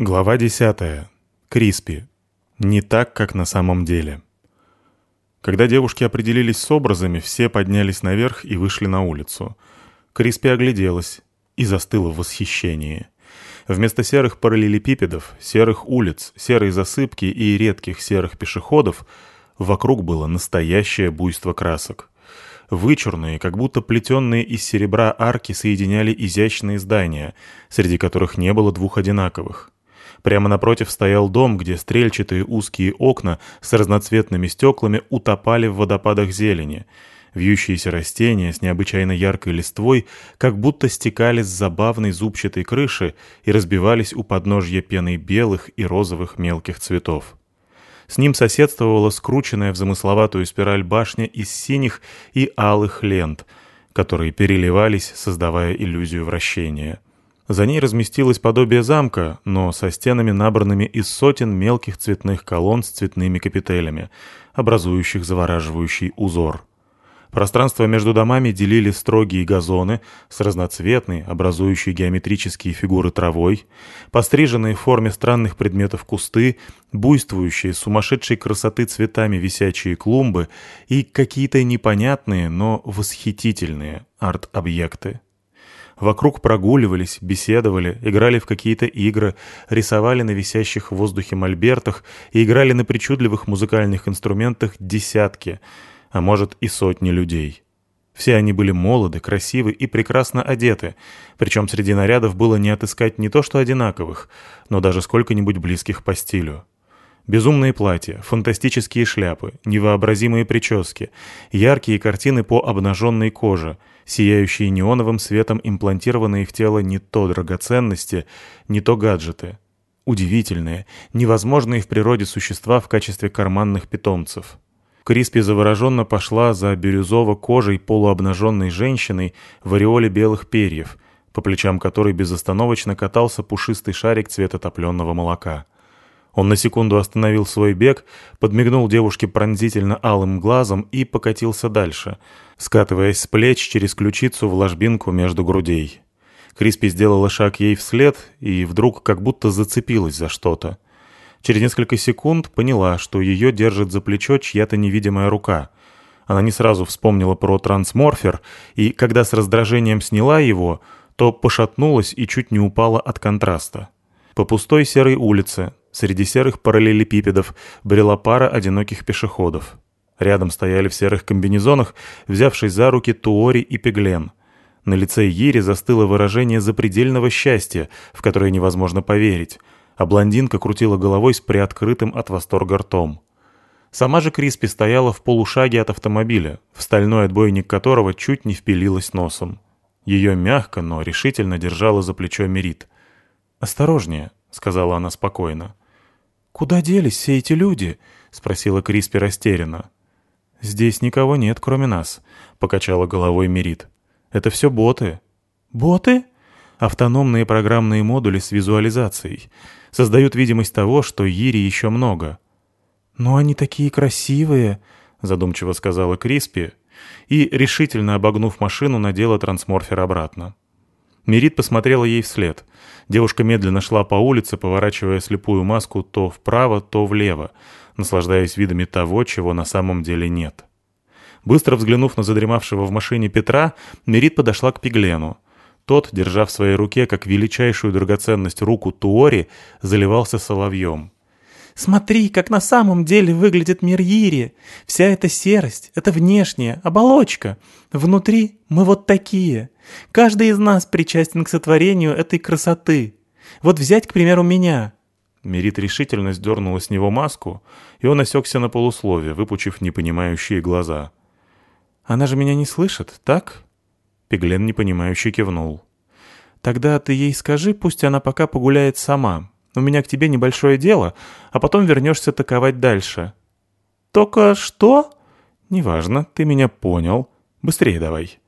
Глава 10. Криспи. Не так, как на самом деле. Когда девушки определились с образами, все поднялись наверх и вышли на улицу. Криспи огляделась и застыла в восхищении. Вместо серых параллелепипедов, серых улиц, серой засыпки и редких серых пешеходов вокруг было настоящее буйство красок. Вычурные, как будто плетенные из серебра арки соединяли изящные здания, среди которых не было двух одинаковых. Прямо напротив стоял дом, где стрельчатые узкие окна с разноцветными стеклами утопали в водопадах зелени. Вьющиеся растения с необычайно яркой листвой как будто стекали с забавной зубчатой крыши и разбивались у подножья пеной белых и розовых мелких цветов. С ним соседствовала скрученная в замысловатую спираль башня из синих и алых лент, которые переливались, создавая иллюзию вращения. За ней разместилось подобие замка, но со стенами, набранными из сотен мелких цветных колонн с цветными капителями, образующих завораживающий узор. Пространство между домами делили строгие газоны с разноцветной, образующей геометрические фигуры травой, постриженные в форме странных предметов кусты, буйствующие сумасшедшей красоты цветами висячие клумбы и какие-то непонятные, но восхитительные арт-объекты. Вокруг прогуливались, беседовали, играли в какие-то игры, рисовали на висящих в воздухе мольбертах и играли на причудливых музыкальных инструментах десятки – а может и сотни людей. Все они были молоды, красивы и прекрасно одеты, причем среди нарядов было не отыскать не то что одинаковых, но даже сколько-нибудь близких по стилю. Безумные платья, фантастические шляпы, невообразимые прически, яркие картины по обнаженной коже, сияющие неоновым светом имплантированные в тело не то драгоценности, не то гаджеты. Удивительные, невозможные в природе существа в качестве карманных питомцев. Криспи завороженно пошла за бирюзово-кожей полуобнаженной женщиной в ореоле белых перьев, по плечам которой безостановочно катался пушистый шарик цвета топленого молока. Он на секунду остановил свой бег, подмигнул девушке пронзительно алым глазом и покатился дальше, скатываясь с плеч через ключицу в ложбинку между грудей. Криспи сделала шаг ей вслед и вдруг как будто зацепилась за что-то. Через несколько секунд поняла, что ее держит за плечо чья-то невидимая рука. Она не сразу вспомнила про трансморфер, и когда с раздражением сняла его, то пошатнулась и чуть не упала от контраста. По пустой серой улице, среди серых параллелепипедов, брела пара одиноких пешеходов. Рядом стояли в серых комбинезонах, взявшись за руки Туори и Пеглен. На лице Ири застыло выражение запредельного счастья, в которое невозможно поверить — а блондинка крутила головой с приоткрытым от восторга ртом. Сама же Криспи стояла в полушаге от автомобиля, в стальной отбойник которого чуть не впилилась носом. Ее мягко, но решительно держала за плечо Мерит. «Осторожнее», — сказала она спокойно. «Куда делись все эти люди?» — спросила Криспи растерянно. «Здесь никого нет, кроме нас», — покачала головой Мерит. «Это все боты». «Боты?» «Автономные программные модули с визуализацией создают видимость того, что Ири еще много. «Но они такие красивые», — задумчиво сказала Криспи, и, решительно обогнув машину, надела трансморфер обратно. Мерит посмотрела ей вслед. Девушка медленно шла по улице, поворачивая слепую маску то вправо, то влево, наслаждаясь видами того, чего на самом деле нет. Быстро взглянув на задремавшего в машине Петра, Мерит подошла к Пиглену. Тот, держа в своей руке как величайшую драгоценность руку Туори, заливался соловьем. «Смотри, как на самом деле выглядит мир Ири. Вся эта серость, это внешняя, оболочка. Внутри мы вот такие. Каждый из нас причастен к сотворению этой красоты. Вот взять, к примеру, меня». Мерит решительно сдернула с него маску, и он осекся на полусловие, выпучив непонимающие глаза. «Она же меня не слышит, так?» Пеглен непонимающе кивнул. «Тогда ты ей скажи, пусть она пока погуляет сама. У меня к тебе небольшое дело, а потом вернешься таковать дальше». «Только что?» «Неважно, ты меня понял. Быстрее давай».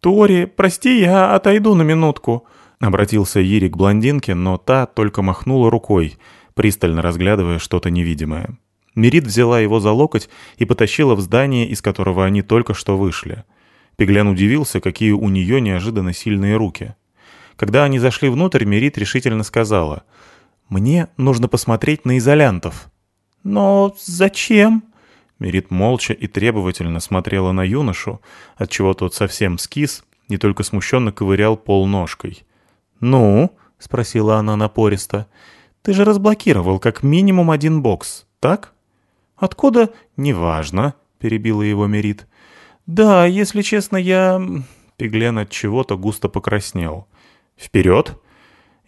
«Тори, прости, я отойду на минутку», — обратился Ири к блондинке, но та только махнула рукой, пристально разглядывая что-то невидимое. Мерит взяла его за локоть и потащила в здание, из которого они только что вышли. Пеглян удивился, какие у нее неожиданно сильные руки. Когда они зашли внутрь, Мерит решительно сказала, «Мне нужно посмотреть на изолянтов». «Но зачем?» Мерит молча и требовательно смотрела на юношу, отчего тот совсем скис и только смущенно ковырял пол ножкой. «Ну?» — спросила она напористо. «Ты же разблокировал как минимум один бокс, так?» «Откуда?» «Неважно», — перебила его Мерит. «Да, если честно, я...» Пиглен от чего-то густо покраснел. «Вперед!»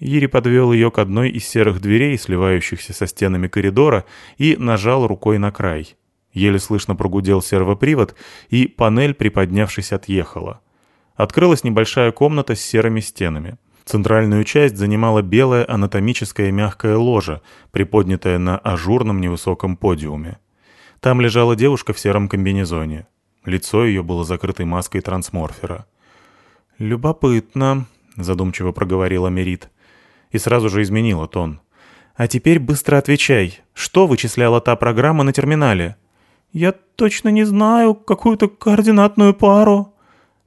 Ири подвел ее к одной из серых дверей, сливающихся со стенами коридора, и нажал рукой на край. Еле слышно прогудел сервопривод, и панель, приподнявшись, отъехала. Открылась небольшая комната с серыми стенами. Центральную часть занимала белая анатомическая мягкая ложа, приподнятая на ажурном невысоком подиуме. Там лежала девушка в сером комбинезоне. Лицо ее было закрытой маской трансморфера. «Любопытно», — задумчиво проговорила Мерит. И сразу же изменила тон. «А теперь быстро отвечай. Что вычисляла та программа на терминале?» «Я точно не знаю. Какую-то координатную пару».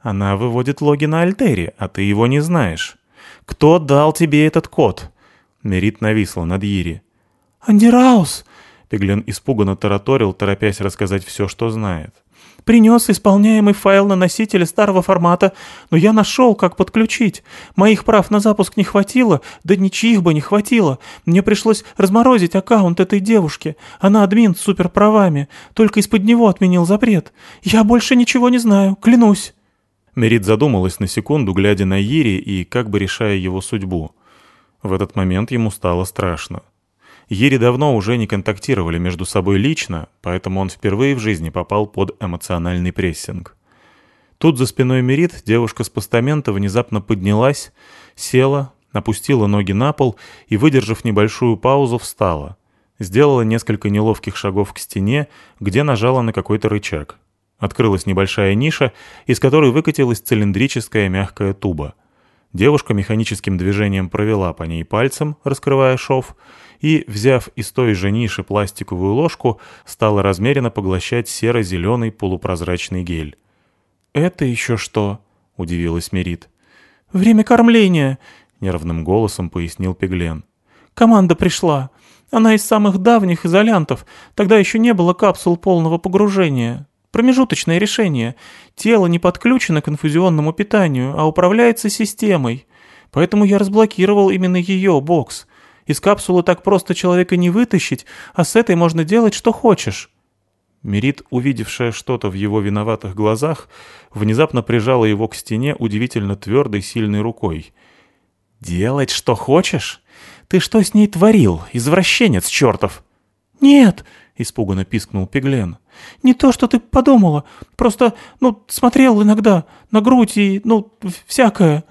«Она выводит логи на Альтере, а ты его не знаешь. Кто дал тебе этот код?» Мерит нависла над Ири. «Андираус!» Пеглен испуганно тараторил, торопясь рассказать все, что знает. Принес исполняемый файл на носителе старого формата, но я нашел, как подключить. Моих прав на запуск не хватило, да ничьих бы не хватило. Мне пришлось разморозить аккаунт этой девушки. Она админ с суперправами, только из-под него отменил запрет. Я больше ничего не знаю, клянусь». Мерит задумалась на секунду, глядя на Ири и как бы решая его судьбу. В этот момент ему стало страшно. Ери давно уже не контактировали между собой лично, поэтому он впервые в жизни попал под эмоциональный прессинг. Тут за спиной Мерит девушка с постамента внезапно поднялась, села, опустила ноги на пол и, выдержав небольшую паузу, встала. Сделала несколько неловких шагов к стене, где нажала на какой-то рычаг. Открылась небольшая ниша, из которой выкатилась цилиндрическая мягкая туба. Девушка механическим движением провела по ней пальцем, раскрывая шов, и, взяв из той же ниши пластиковую ложку, стала размеренно поглощать серо-зеленый полупрозрачный гель. «Это еще что?» — удивилась Мерит. «Время кормления», — нервным голосом пояснил Пеглен. «Команда пришла. Она из самых давних изолянтов. Тогда еще не было капсул полного погружения. Промежуточное решение. Тело не подключено к инфузионному питанию, а управляется системой. Поэтому я разблокировал именно ее бокс. Из капсулы так просто человека не вытащить, а с этой можно делать, что хочешь». Мерит, увидевшая что-то в его виноватых глазах, внезапно прижала его к стене удивительно твердой сильной рукой. «Делать, что хочешь? Ты что с ней творил, извращенец чертов?» «Нет!» — испуганно пискнул Пиглен. «Не то, что ты подумала. Просто, ну, смотрел иногда на грудь и, ну, всякое».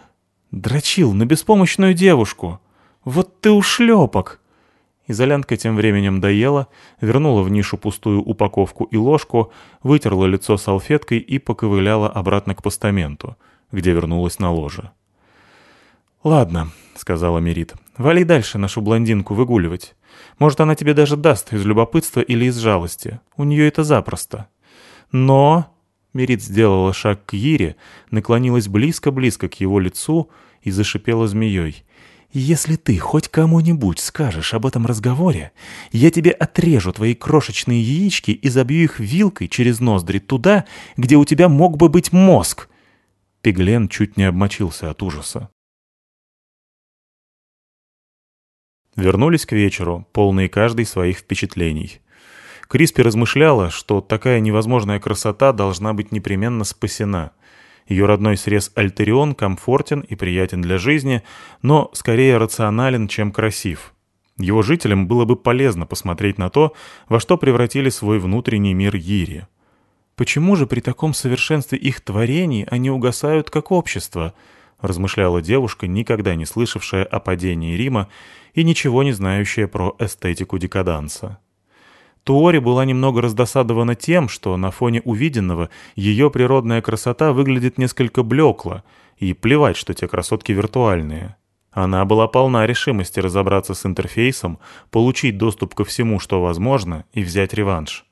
Дрочил на беспомощную девушку. «Вот ты ушлепок!» Изолянка тем временем доела, вернула в нишу пустую упаковку и ложку, вытерла лицо салфеткой и поковыляла обратно к постаменту, где вернулась на ложе. «Ладно», — сказала Мерит, — «вали дальше нашу блондинку выгуливать. Может, она тебе даже даст из любопытства или из жалости. У нее это запросто. Но...» Мерит сделала шаг к Ире, наклонилась близко-близко к его лицу и зашипела змеей. Если ты хоть кому-нибудь скажешь об этом разговоре, я тебе отрежу твои крошечные яички и забью их вилкой через ноздри туда, где у тебя мог бы быть мозг». Пиглен чуть не обмочился от ужаса. Вернулись к вечеру, полные каждый своих впечатлений. Криспи размышляла, что такая невозможная красота должна быть непременно спасена — ее родной срез Альтерион комфортен и приятен для жизни, но скорее рационален, чем красив. Его жителям было бы полезно посмотреть на то, во что превратили свой внутренний мир Ири. «Почему же при таком совершенстве их творений они угасают как общество?» — размышляла девушка, никогда не слышавшая о падении Рима и ничего не знающая про эстетику декаданса. Туори была немного раздосадована тем, что на фоне увиденного ее природная красота выглядит несколько блекло, и плевать, что те красотки виртуальные. Она была полна решимости разобраться с интерфейсом, получить доступ ко всему, что возможно, и взять реванш.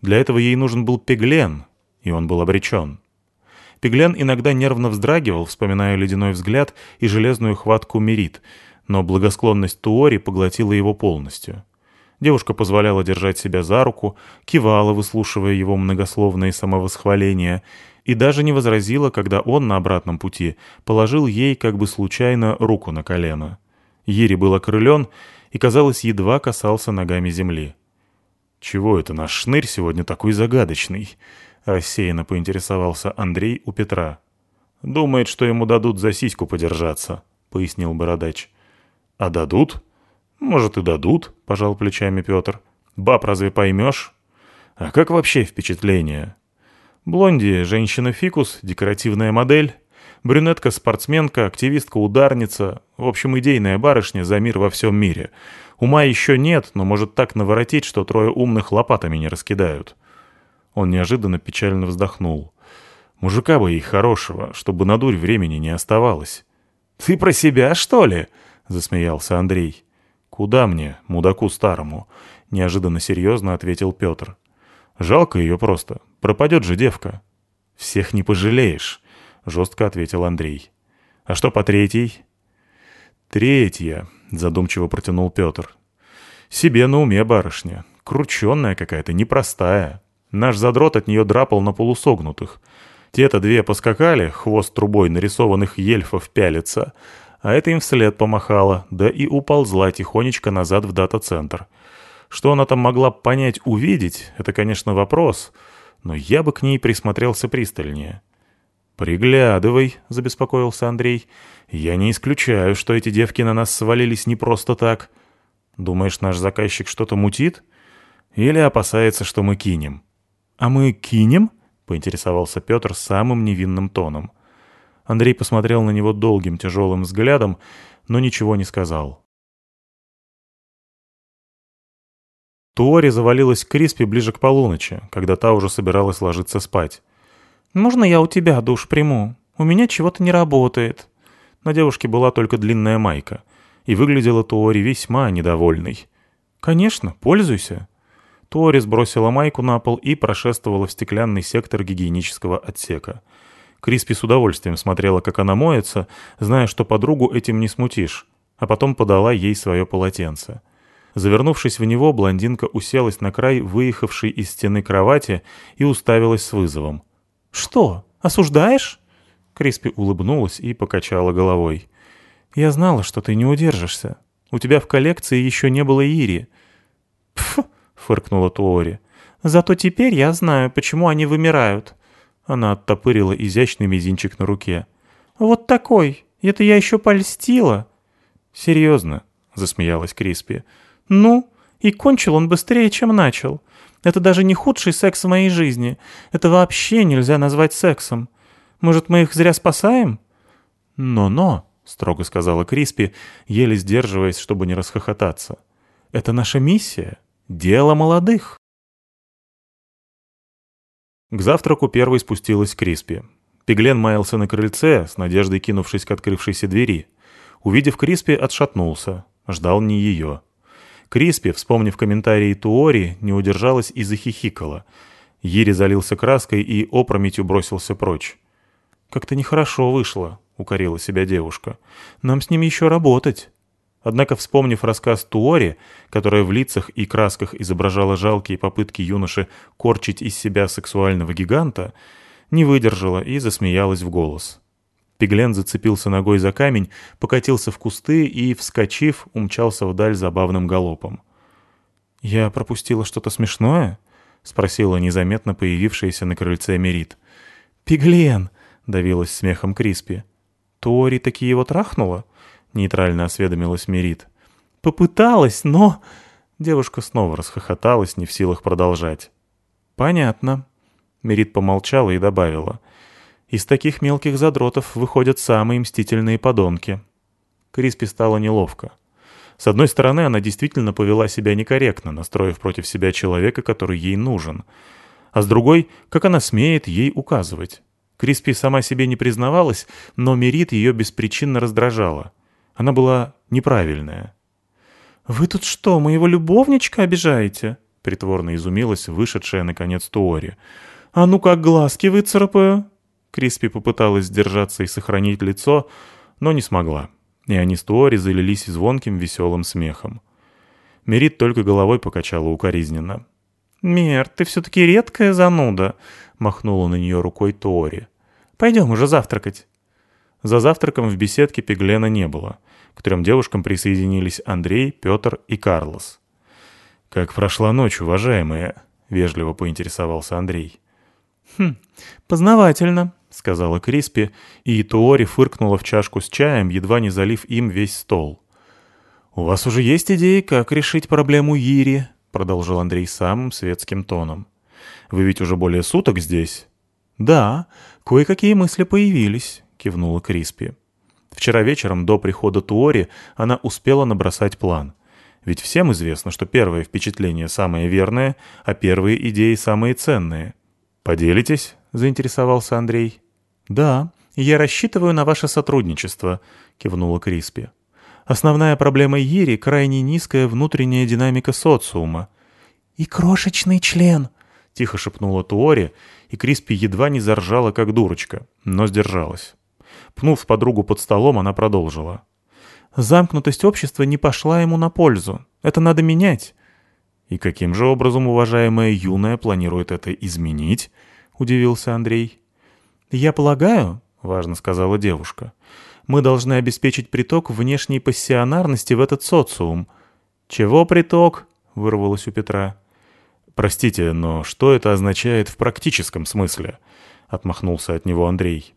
Для этого ей нужен был Пеглен, и он был обречен. Пеглен иногда нервно вздрагивал, вспоминая ледяной взгляд и железную хватку Мерит, но благосклонность Туори поглотила его полностью. Девушка позволяла держать себя за руку, кивала, выслушивая его многословные самовосхваления, и даже не возразила, когда он на обратном пути положил ей как бы случайно руку на колено. Ири был окрылен и, казалось, едва касался ногами земли. «Чего это наш шнырь сегодня такой загадочный?» — рассеянно поинтересовался Андрей у Петра. «Думает, что ему дадут за сиську подержаться», — пояснил Бородач. «А дадут?» «Может, и дадут», — пожал плечами Петр. «Баб разве поймешь?» «А как вообще впечатление?» «Блонди, женщина-фикус, декоративная модель, брюнетка-спортсменка, активистка-ударница, в общем, идейная барышня за мир во всем мире. Ума еще нет, но может так наворотить, что трое умных лопатами не раскидают». Он неожиданно печально вздохнул. «Мужика бы ей хорошего, чтобы на дурь времени не оставалось». «Ты про себя, что ли?» — засмеялся Андрей. «Куда мне, мудаку старому?» — неожиданно серьезно ответил Петр. «Жалко ее просто. Пропадет же девка». «Всех не пожалеешь», — жестко ответил Андрей. «А что по третьей?» «Третья», — задумчиво протянул Петр. «Себе на уме барышня. Крученная какая-то, непростая. Наш задрот от нее драпал на полусогнутых. Те-то две поскакали, хвост трубой нарисованных ельфов пялится, а это им вслед помахала, да и уползла тихонечко назад в дата-центр. Что она там могла понять, увидеть, это, конечно, вопрос, но я бы к ней присмотрелся пристальнее. «Приглядывай», — забеспокоился Андрей. «Я не исключаю, что эти девки на нас свалились не просто так. Думаешь, наш заказчик что-то мутит? Или опасается, что мы кинем?» «А мы кинем?» — поинтересовался Петр самым невинным тоном. — Андрей посмотрел на него долгим тяжелым взглядом, но ничего не сказал. Туори завалилась к Криспи ближе к полуночи, когда та уже собиралась ложиться спать. «Можно я у тебя душ приму? У меня чего-то не работает». На девушке была только длинная майка, и выглядела Туори весьма недовольной. «Конечно, пользуйся». Туори сбросила майку на пол и прошествовала в стеклянный сектор гигиенического отсека — Криспи с удовольствием смотрела, как она моется, зная, что подругу этим не смутишь, а потом подала ей свое полотенце. Завернувшись в него, блондинка уселась на край выехавшей из стены кровати и уставилась с вызовом. «Что, осуждаешь?» Криспи улыбнулась и покачала головой. «Я знала, что ты не удержишься. У тебя в коллекции еще не было Ири». «Пф!» — фыркнула Туори. «Зато теперь я знаю, почему они вымирают. Она оттопырила изящный мизинчик на руке. «Вот такой! Это я еще польстила!» «Серьезно?» — засмеялась Криспи. «Ну, и кончил он быстрее, чем начал. Это даже не худший секс в моей жизни. Это вообще нельзя назвать сексом. Может, мы их зря спасаем?» «Но-но», — строго сказала Криспи, еле сдерживаясь, чтобы не расхохотаться. «Это наша миссия. Дело молодых». К завтраку первой спустилась Криспи. Пиглен маялся на крыльце, с надеждой кинувшись к открывшейся двери. Увидев Криспи, отшатнулся. Ждал не ее. Криспи, вспомнив комментарии Туори, не удержалась и захихикала. Ири залился краской и опрометью бросился прочь. «Как-то нехорошо вышло», — укорила себя девушка. «Нам с ним еще работать». Однако, вспомнив рассказ Туори, которая в лицах и красках изображала жалкие попытки юноши корчить из себя сексуального гиганта, не выдержала и засмеялась в голос. Пиглен зацепился ногой за камень, покатился в кусты и, вскочив, умчался вдаль забавным галопом. «Я пропустила что-то смешное?» — спросила незаметно появившаяся на крыльце Мерит. «Пиглен!» — давилась смехом Криспи. «Тори таки его трахнула?» — нейтрально осведомилась Мерит. «Попыталась, но...» Девушка снова расхохоталась, не в силах продолжать. «Понятно». Мерит помолчала и добавила. «Из таких мелких задротов выходят самые мстительные подонки». Криспи стало неловко. С одной стороны, она действительно повела себя некорректно, настроив против себя человека, который ей нужен. А с другой, как она смеет ей указывать. Криспи сама себе не признавалась, но Мерит ее беспричинно раздражала. Она была неправильная. «Вы тут что, моего любовничка обижаете?» — притворно изумилась вышедшая, наконец, Туори. «А ну как глазки выцарапаю!» Криспи попыталась сдержаться и сохранить лицо, но не смогла. и они с Туори залились звонким веселым смехом. Мерит только головой покачала укоризненно. «Мер, ты все-таки редкая зануда», — махнула на нее рукой Туори. «Пойдем уже завтракать». За завтраком в беседке Пеглена не было. К трем девушкам присоединились Андрей, Петр и Карлос. «Как прошла ночь, уважаемые?» — вежливо поинтересовался Андрей. «Хм, познавательно», — сказала Криспи, и Туори фыркнула в чашку с чаем, едва не залив им весь стол. «У вас уже есть идеи, как решить проблему Ири?» — продолжил Андрей самым светским тоном. «Вы ведь уже более суток здесь?» «Да, кое-какие мысли появились», — кивнула Криспи. Вчера вечером, до прихода Туори, она успела набросать план. Ведь всем известно, что первое впечатление самое верное, а первые идеи самые ценные. «Поделитесь?» — заинтересовался Андрей. «Да, я рассчитываю на ваше сотрудничество», — кивнула Криспи. «Основная проблема Ири — крайне низкая внутренняя динамика социума». «И крошечный член», — тихо шепнула Туори, и Криспи едва не заржала, как дурочка, но сдержалась. Пнув подругу под столом, она продолжила. «Замкнутость общества не пошла ему на пользу. Это надо менять». «И каким же образом уважаемая юная планирует это изменить?» — удивился Андрей. «Я полагаю», — важно сказала девушка, — «мы должны обеспечить приток внешней пассионарности в этот социум». «Чего приток?» — вырвалось у Петра. «Простите, но что это означает в практическом смысле?» — отмахнулся от него Андрей.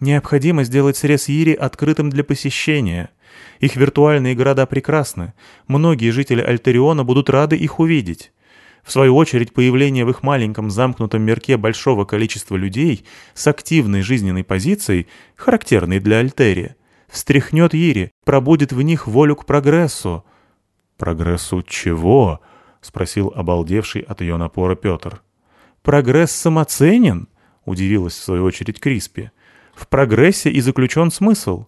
Необходимо сделать срез Ири открытым для посещения. Их виртуальные города прекрасны. Многие жители Альтериона будут рады их увидеть. В свою очередь, появление в их маленьком замкнутом мирке большого количества людей с активной жизненной позицией, характерной для Альтерия, встряхнет Ири, пробудет в них волю к прогрессу. «Прогрессу чего?» — спросил обалдевший от ее напора Петр. «Прогресс самоценен?» — удивилась в свою очередь Криспи. В прогрессе и заключен смысл.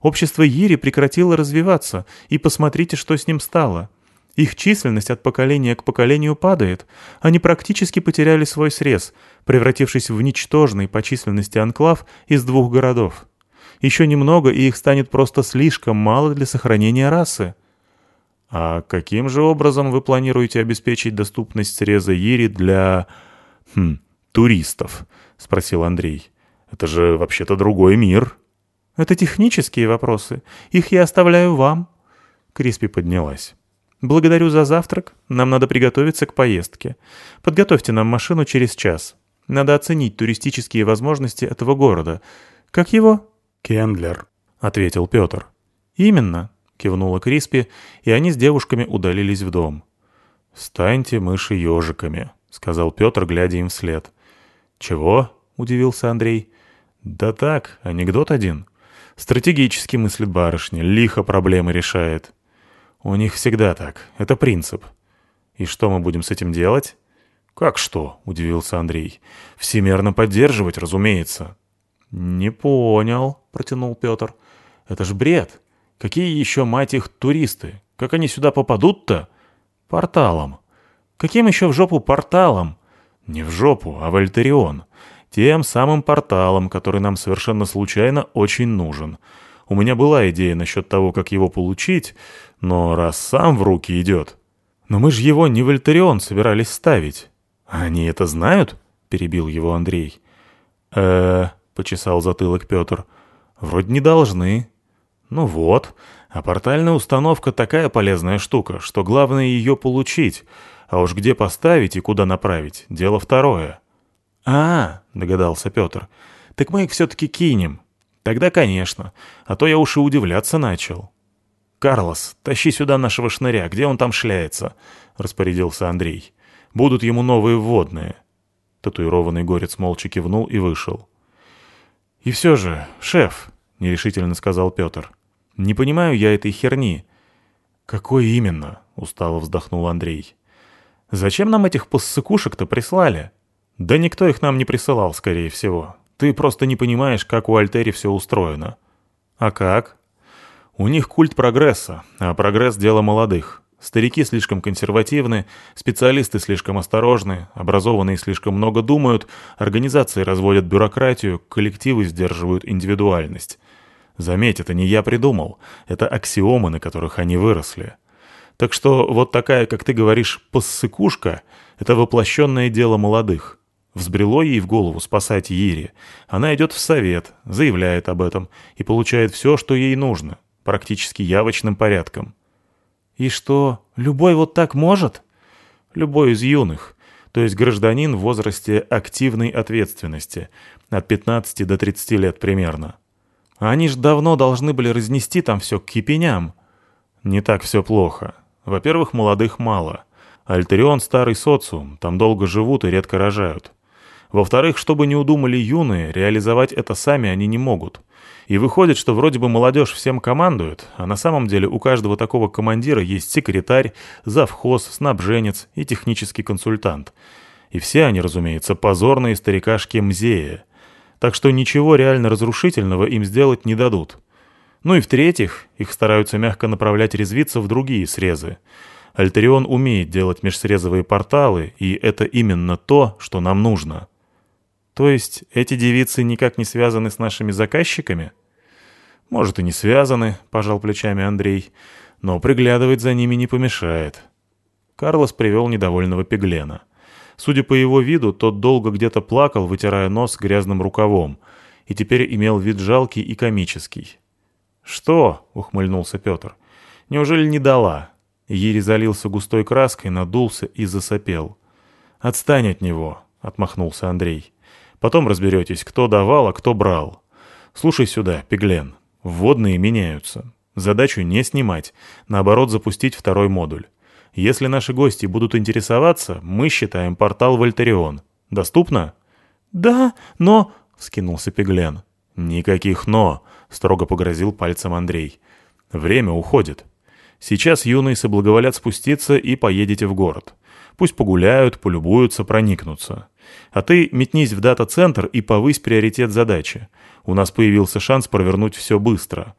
Общество Ири прекратило развиваться, и посмотрите, что с ним стало. Их численность от поколения к поколению падает. Они практически потеряли свой срез, превратившись в ничтожный по численности анклав из двух городов. Еще немного, и их станет просто слишком мало для сохранения расы. А каким же образом вы планируете обеспечить доступность среза Ири для... Хм, туристов? — спросил Андрей. Это же вообще-то другой мир». «Это технические вопросы. Их я оставляю вам». Криспи поднялась. «Благодарю за завтрак. Нам надо приготовиться к поездке. Подготовьте нам машину через час. Надо оценить туристические возможности этого города. Как его?» «Кендлер», — ответил Петр. «Именно», — кивнула Криспи, и они с девушками удалились в дом. «Станьте мыши ежиками», — сказал Петр, глядя им вслед. «Чего?» — удивился Андрей. «Да так, анекдот один. Стратегически мыслит барышня, лихо проблемы решает. У них всегда так, это принцип. И что мы будем с этим делать?» «Как что?» — удивился Андрей. «Всемерно поддерживать, разумеется». «Не понял», — протянул Петр. «Это ж бред. Какие еще, мать их, туристы? Как они сюда попадут-то?» «Порталом». «Каким еще в жопу порталом?» «Не в жопу, а в Альтерион. Тем самым порталом, который нам совершенно случайно очень нужен. У меня была идея насчет того, как его получить, но раз сам в руки идет... Но мы же его не в Альтерион собирались ставить. Они это знают? Перебил его Андрей. э почесал затылок Петр. Вроде не должны. Ну вот, а портальная установка такая полезная штука, что главное ее получить, а уж где поставить и куда направить, дело второе. «А, — догадался Петр, — так мы их все-таки кинем. Тогда, конечно, а то я уж и удивляться начал». «Карлос, тащи сюда нашего шныря, где он там шляется?» — распорядился Андрей. «Будут ему новые вводные». Татуированный горец молча кивнул и вышел. «И все же, шеф», — нерешительно сказал Петр, — «не понимаю я этой херни». «Какой именно?» — устало вздохнул Андрей. «Зачем нам этих поссыкушек-то прислали?» «Да никто их нам не присылал, скорее всего. Ты просто не понимаешь, как у Альтери все устроено». «А как?» «У них культ прогресса, а прогресс — дело молодых. Старики слишком консервативны, специалисты слишком осторожны, образованные слишком много думают, организации разводят бюрократию, коллективы сдерживают индивидуальность. Заметь, это не я придумал. Это аксиомы, на которых они выросли. Так что вот такая, как ты говоришь, поссыкушка — это воплощенное дело молодых. Взбрело ей в голову спасать Ири. Она идет в совет, заявляет об этом и получает все, что ей нужно, практически явочным порядком. «И что, любой вот так может?» «Любой из юных, то есть гражданин в возрасте активной ответственности, от 15 до 30 лет примерно». «Они ж давно должны были разнести там все к кипеням». «Не так все плохо. Во-первых, молодых мало. Альтерион — старый социум, там долго живут и редко рожают. Во-вторых, чтобы не удумали юные, реализовать это сами они не могут. И выходит, что вроде бы молодежь всем командует, а на самом деле у каждого такого командира есть секретарь, завхоз, снабженец и технический консультант. И все они, разумеется, позорные старикашки Мзея. Так что ничего реально разрушительного им сделать не дадут. Ну и в-третьих, их стараются мягко направлять резвиться в другие срезы. Альтерион умеет делать межсрезовые порталы, и это именно то, что нам нужно. То есть эти девицы никак не связаны с нашими заказчиками? Может, и не связаны, пожал плечами Андрей, но приглядывать за ними не помешает. Карлос привел недовольного Пеглена. Судя по его виду, тот долго где-то плакал, вытирая нос грязным рукавом, и теперь имел вид жалкий и комический. «Что?» — ухмыльнулся Петр. «Неужели не дала?» Ири залился густой краской, надулся и засопел. «Отстань от него!» — отмахнулся Андрей. Потом разберетесь, кто давал, а кто брал. Слушай сюда, Пеглен. Вводные меняются. Задачу не снимать, наоборот запустить второй модуль. Если наши гости будут интересоваться, мы считаем портал Вольтерион. Доступно? Да, но... — скинулся Пеглен. «Никаких «но», — строго погрозил пальцем Андрей. «Время уходит. Сейчас юные соблаговолят спуститься и поедете в город. Пусть погуляют, полюбуются, проникнутся. А ты метнись в дата-центр и повысь приоритет задачи. У нас появился шанс провернуть все быстро.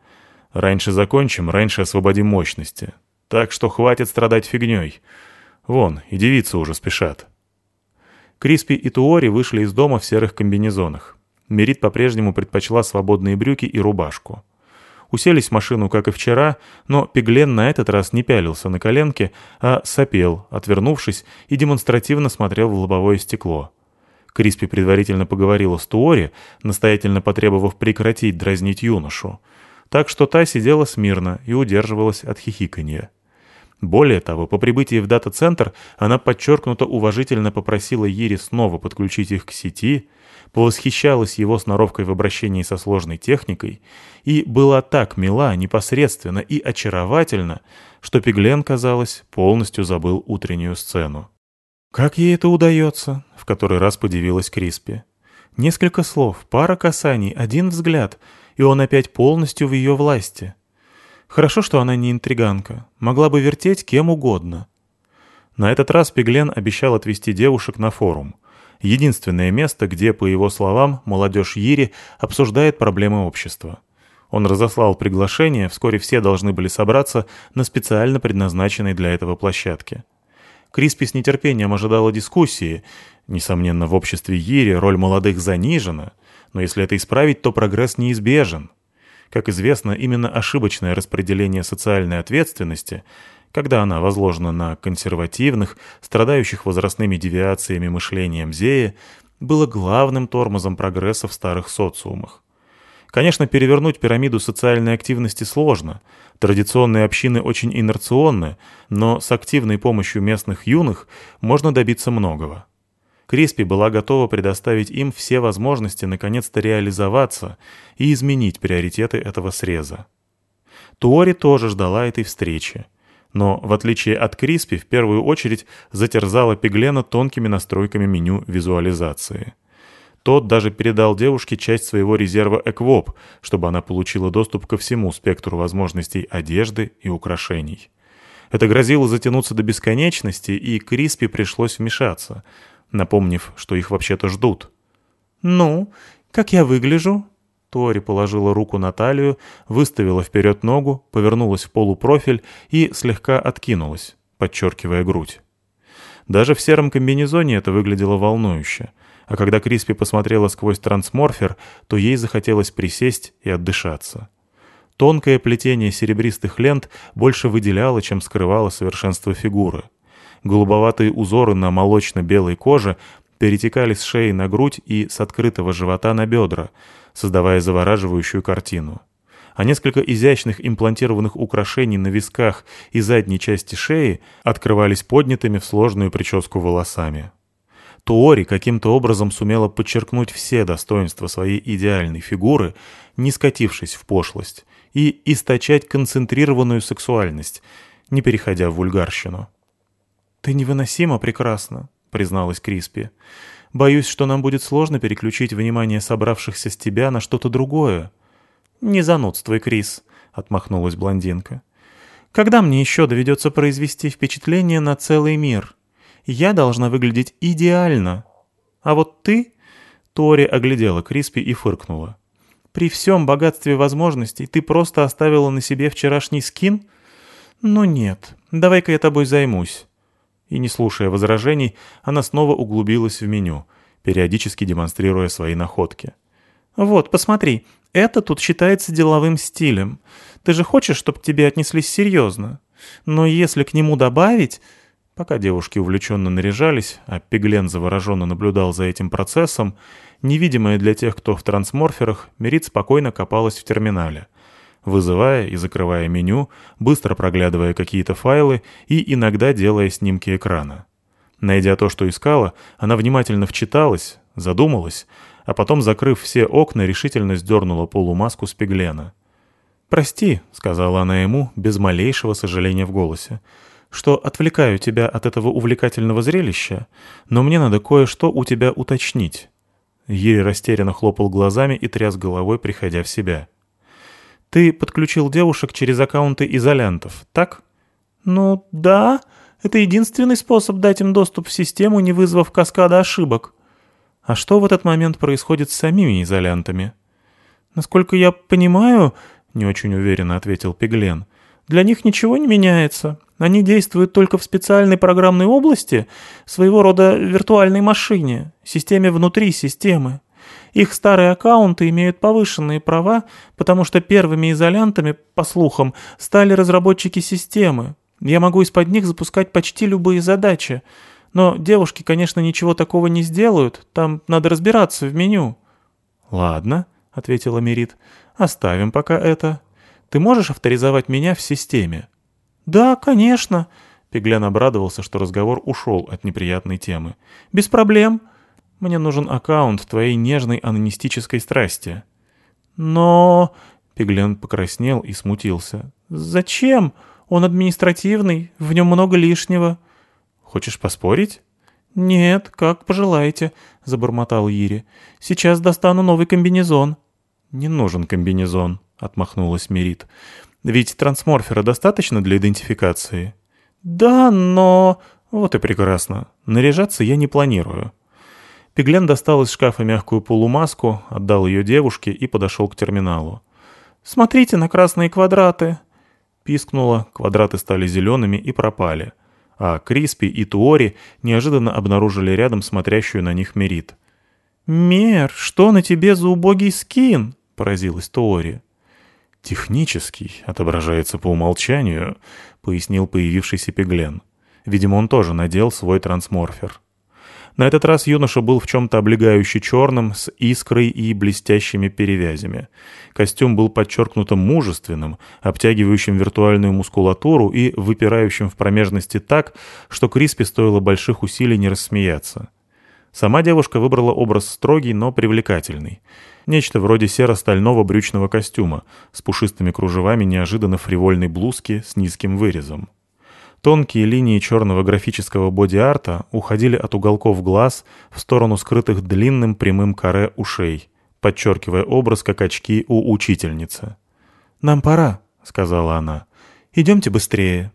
Раньше закончим, раньше освободим мощности. Так что хватит страдать фигней. Вон, и девицы уже спешат. Криспи и Туори вышли из дома в серых комбинезонах. Мерит по-прежнему предпочла свободные брюки и рубашку. Уселись в машину, как и вчера, но Пиглен на этот раз не пялился на коленке, а сопел, отвернувшись, и демонстративно смотрел в лобовое стекло. Криспи предварительно поговорила с Туори, настоятельно потребовав прекратить дразнить юношу. Так что та сидела смирно и удерживалась от хихиканья. Более того, по прибытии в дата-центр она подчеркнуто уважительно попросила Ири снова подключить их к сети, повосхищалась его сноровкой в обращении со сложной техникой и была так мила, непосредственно и очаровательна, что Пиглен, казалось, полностью забыл утреннюю сцену. «Как ей это удается?» — в который раз подивилась Криспи. «Несколько слов, пара касаний, один взгляд, и он опять полностью в ее власти. Хорошо, что она не интриганка, могла бы вертеть кем угодно». На этот раз Пиглен обещал отвезти девушек на форум. Единственное место, где, по его словам, молодежь Ири обсуждает проблемы общества. Он разослал приглашение, вскоре все должны были собраться на специально предназначенной для этого площадке. Криспи с нетерпением ожидала дискуссии. Несомненно, в обществе Ири роль молодых занижена, но если это исправить, то прогресс неизбежен. Как известно, именно ошибочное распределение социальной ответственности, когда она возложена на консервативных, страдающих возрастными девиациями мышления Мзея, было главным тормозом прогресса в старых социумах. Конечно, перевернуть пирамиду социальной активности сложно. Традиционные общины очень инерционны, но с активной помощью местных юных можно добиться многого. Криспи была готова предоставить им все возможности наконец-то реализоваться и изменить приоритеты этого среза. Туори тоже ждала этой встречи. Но, в отличие от Криспи, в первую очередь затерзала Пиглена тонкими настройками меню визуализации. Тот даже передал девушке часть своего резерва Эквоп, чтобы она получила доступ ко всему спектру возможностей одежды и украшений. Это грозило затянуться до бесконечности, и Криспи пришлось вмешаться, напомнив, что их вообще-то ждут. «Ну, как я выгляжу?» Тори положила руку на талию, выставила вперед ногу, повернулась в полупрофиль и слегка откинулась, подчеркивая грудь. Даже в сером комбинезоне это выглядело волнующе — а когда Криспи посмотрела сквозь трансморфер, то ей захотелось присесть и отдышаться. Тонкое плетение серебристых лент больше выделяло, чем скрывало совершенство фигуры. Голубоватые узоры на молочно-белой коже перетекали с шеи на грудь и с открытого живота на бедра, создавая завораживающую картину. А несколько изящных имплантированных украшений на висках и задней части шеи открывались поднятыми в сложную прическу волосами. Туори каким-то образом сумела подчеркнуть все достоинства своей идеальной фигуры, не скатившись в пошлость, и источать концентрированную сексуальность, не переходя в вульгарщину. «Ты невыносимо прекрасна», — призналась Криспи. «Боюсь, что нам будет сложно переключить внимание собравшихся с тебя на что-то другое». «Не занудствуй, Крис», — отмахнулась блондинка. «Когда мне еще доведется произвести впечатление на целый мир? Я должна выглядеть идеально. А вот ты...» Тори оглядела Криспи и фыркнула. При всем богатстве возможностей ты просто оставила на себе вчерашний скин? Ну нет, давай-ка я тобой займусь». И не слушая возражений, она снова углубилась в меню, периодически демонстрируя свои находки. «Вот, посмотри, это тут считается деловым стилем. Ты же хочешь, чтобы к тебе отнеслись серьезно? Но если к нему добавить...» Пока девушки увлеченно наряжались, а Пиглен завороженно наблюдал за этим процессом, невидимая для тех, кто в трансморферах, Мерит спокойно копалась в терминале, вызывая и закрывая меню, быстро проглядывая какие-то файлы и иногда делая снимки экрана. Найдя то, что искала, она внимательно вчиталась, задумалась, а потом, закрыв все окна, решительно сдернула полумаску с Пиглена. «Прости», — сказала она ему, без малейшего сожаления в голосе, — что отвлекаю тебя от этого увлекательного зрелища, но мне надо кое-что у тебя уточнить». Ири растерянно хлопал глазами и тряс головой, приходя в себя. «Ты подключил девушек через аккаунты изолянтов, так?» «Ну, да. Это единственный способ дать им доступ в систему, не вызвав каскада ошибок». «А что в этот момент происходит с самими изолянтами?» «Насколько я понимаю...» — не очень уверенно ответил Пиглен. «Для них ничего не меняется. Они действуют только в специальной программной области, своего рода виртуальной машине, системе внутри системы. Их старые аккаунты имеют повышенные права, потому что первыми изолянтами, по слухам, стали разработчики системы. Я могу из-под них запускать почти любые задачи. Но девушки, конечно, ничего такого не сделают, там надо разбираться в меню». «Ладно», — ответила Мерит, — «оставим пока это. Ты можешь авторизовать меня в системе?» «Да, конечно». Пеглян обрадовался, что разговор ушел от неприятной темы. «Без проблем. Мне нужен аккаунт твоей нежной анонистической страсти». «Но...» Пеглян покраснел и смутился. «Зачем? Он административный, в нем много лишнего». «Хочешь поспорить?» «Нет, как пожелаете», — забормотал Ири. «Сейчас достану новый комбинезон». «Не нужен комбинезон», — отмахнулась Мерит. Ведь трансморфера достаточно для идентификации? Да, но... Вот и прекрасно. Наряжаться я не планирую. Пиглен достал из шкафа мягкую полумаску, отдал ее девушке и подошел к терминалу. «Смотрите на красные квадраты!» Пискнуло, квадраты стали зелеными и пропали. А Криспи и Туори неожиданно обнаружили рядом смотрящую на них Мерит. «Мер, что на тебе за убогий скин?» — поразилась Туори. «Технический отображается по умолчанию», — пояснил появившийся Пеглен. Видимо, он тоже надел свой трансморфер. На этот раз юноша был в чем-то облегающий черным, с искрой и блестящими перевязями. Костюм был подчеркнуто мужественным, обтягивающим виртуальную мускулатуру и выпирающим в промежности так, что Криспи стоило больших усилий не рассмеяться. Сама девушка выбрала образ строгий, но привлекательный — Нечто вроде серо-стального брючного костюма с пушистыми кружевами неожиданно фривольной блузки с низким вырезом. Тонкие линии черного графического боди-арта уходили от уголков глаз в сторону скрытых длинным прямым каре ушей, подчеркивая образ как очки у учительницы. «Нам пора», — сказала она. «Идемте быстрее».